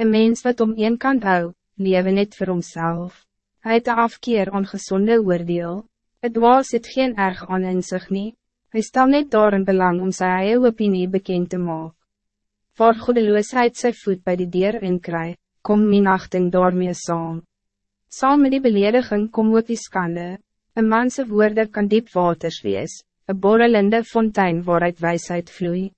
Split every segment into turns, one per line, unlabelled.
Een mens wat om een kant hou, lewe net vir homself. Hy het een afkeer aan gezonde oordeel. Het was het geen erg aan in sig nie. Hy stel net daar in belang om sy eie opinie bekend te maken. Waar goedeloosheid sy voet bij die deur inkry, kom minachting daarmee saam. Saam met die belediging kom ook die skande. Een manse woorde kan diep waters wees, een borrelende fontein waaruit wijsheid vloeit.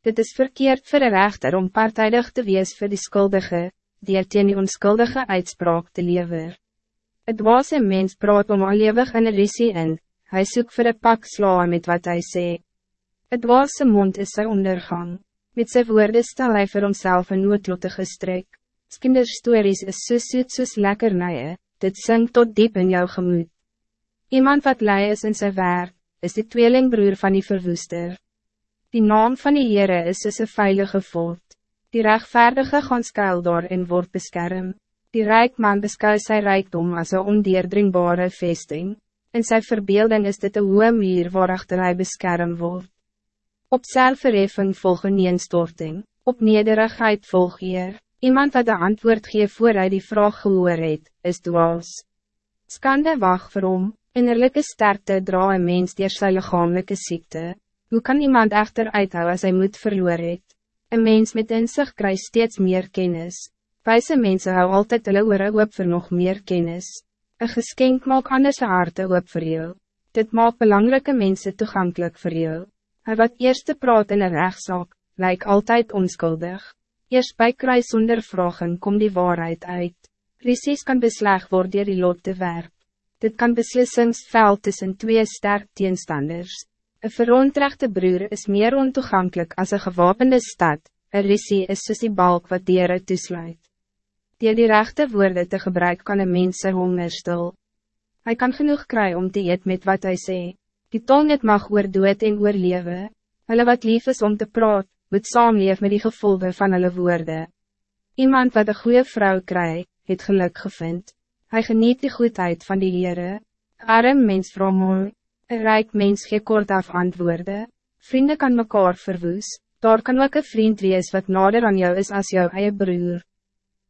Dit is verkeerd voor een rechter om partijdig te wees voor die schuldige, die er teen die onskuldige uitspraak te lever. Het was een mens praat om al eeuwig in een risie in, hy soek vir een pak sla met wat hij sê. Het was zijn mond is sy ondergang, met sy woorde stel hy vir homself een noodlottige strik. Skinderstories is so soet soos lekkernije, dit sing tot diep in jou gemoed. Iemand wat lei is in zijn werk, is de tweelingbroer van die verwoester. Die naam van die Heere is soos een veilige voort. Die rechtvaardige gaan skuil daar en word beskerm. Die rijk man beskou sy rijkdom als een ondeerdringbare vesting. In zijn verbeelding is dit een hoge muur waarachter hy beskerm word. Op zelfverheffing volg een neenstorting, op nederigheid volg eer. Iemand wat de antwoord gee voor hy die vraag gehoor het, is dwaas. Skande wacht vir hom, innerlijke sterkte dra een mens dier sy lichamelijke ziekte. Hoe kan iemand echter uithou als hij moet verloor het? Een mens met inzicht krijgt steeds meer kennis. Wijze mensen hou altijd hulle oore oop vir nog meer kennis. Een geschenk maak anders harte oop vir jou. Dit maak belangrijke mensen toegankelijk voor jou. Hij wat eerste praat in een rechtszaak, lijkt altijd onschuldig. Eerst bij kruis zonder vragen kom die waarheid uit. Precies kan besleg worden door die lot te werp. Dit kan beslissingsveld tussen twee sterk teenstanders. Een verontrechte broer is meer ontoegankelijk als een gewapende stad, een rissie is soos die balk wat dieren toesluit. Die die rechte woorden te gebruiken kan een mens honger stil. Hij kan genoeg krijgen om te eet met wat hij sê. Die tong het mag oor dood en oor lewe. Hulle wat lief is om te praat, moet saamleef met die gevolgen van hulle woorden. Iemand wat een goede vrouw krijgt, het geluk gevind. Hij geniet de goedheid van die Heere. Arm mens vrou mooi. Een rijk mens gee kort af antwoorde. Vrienden kan mekaar verwoes, daar kan ook een vriend wees wat nader aan jou is als jouw eie broer.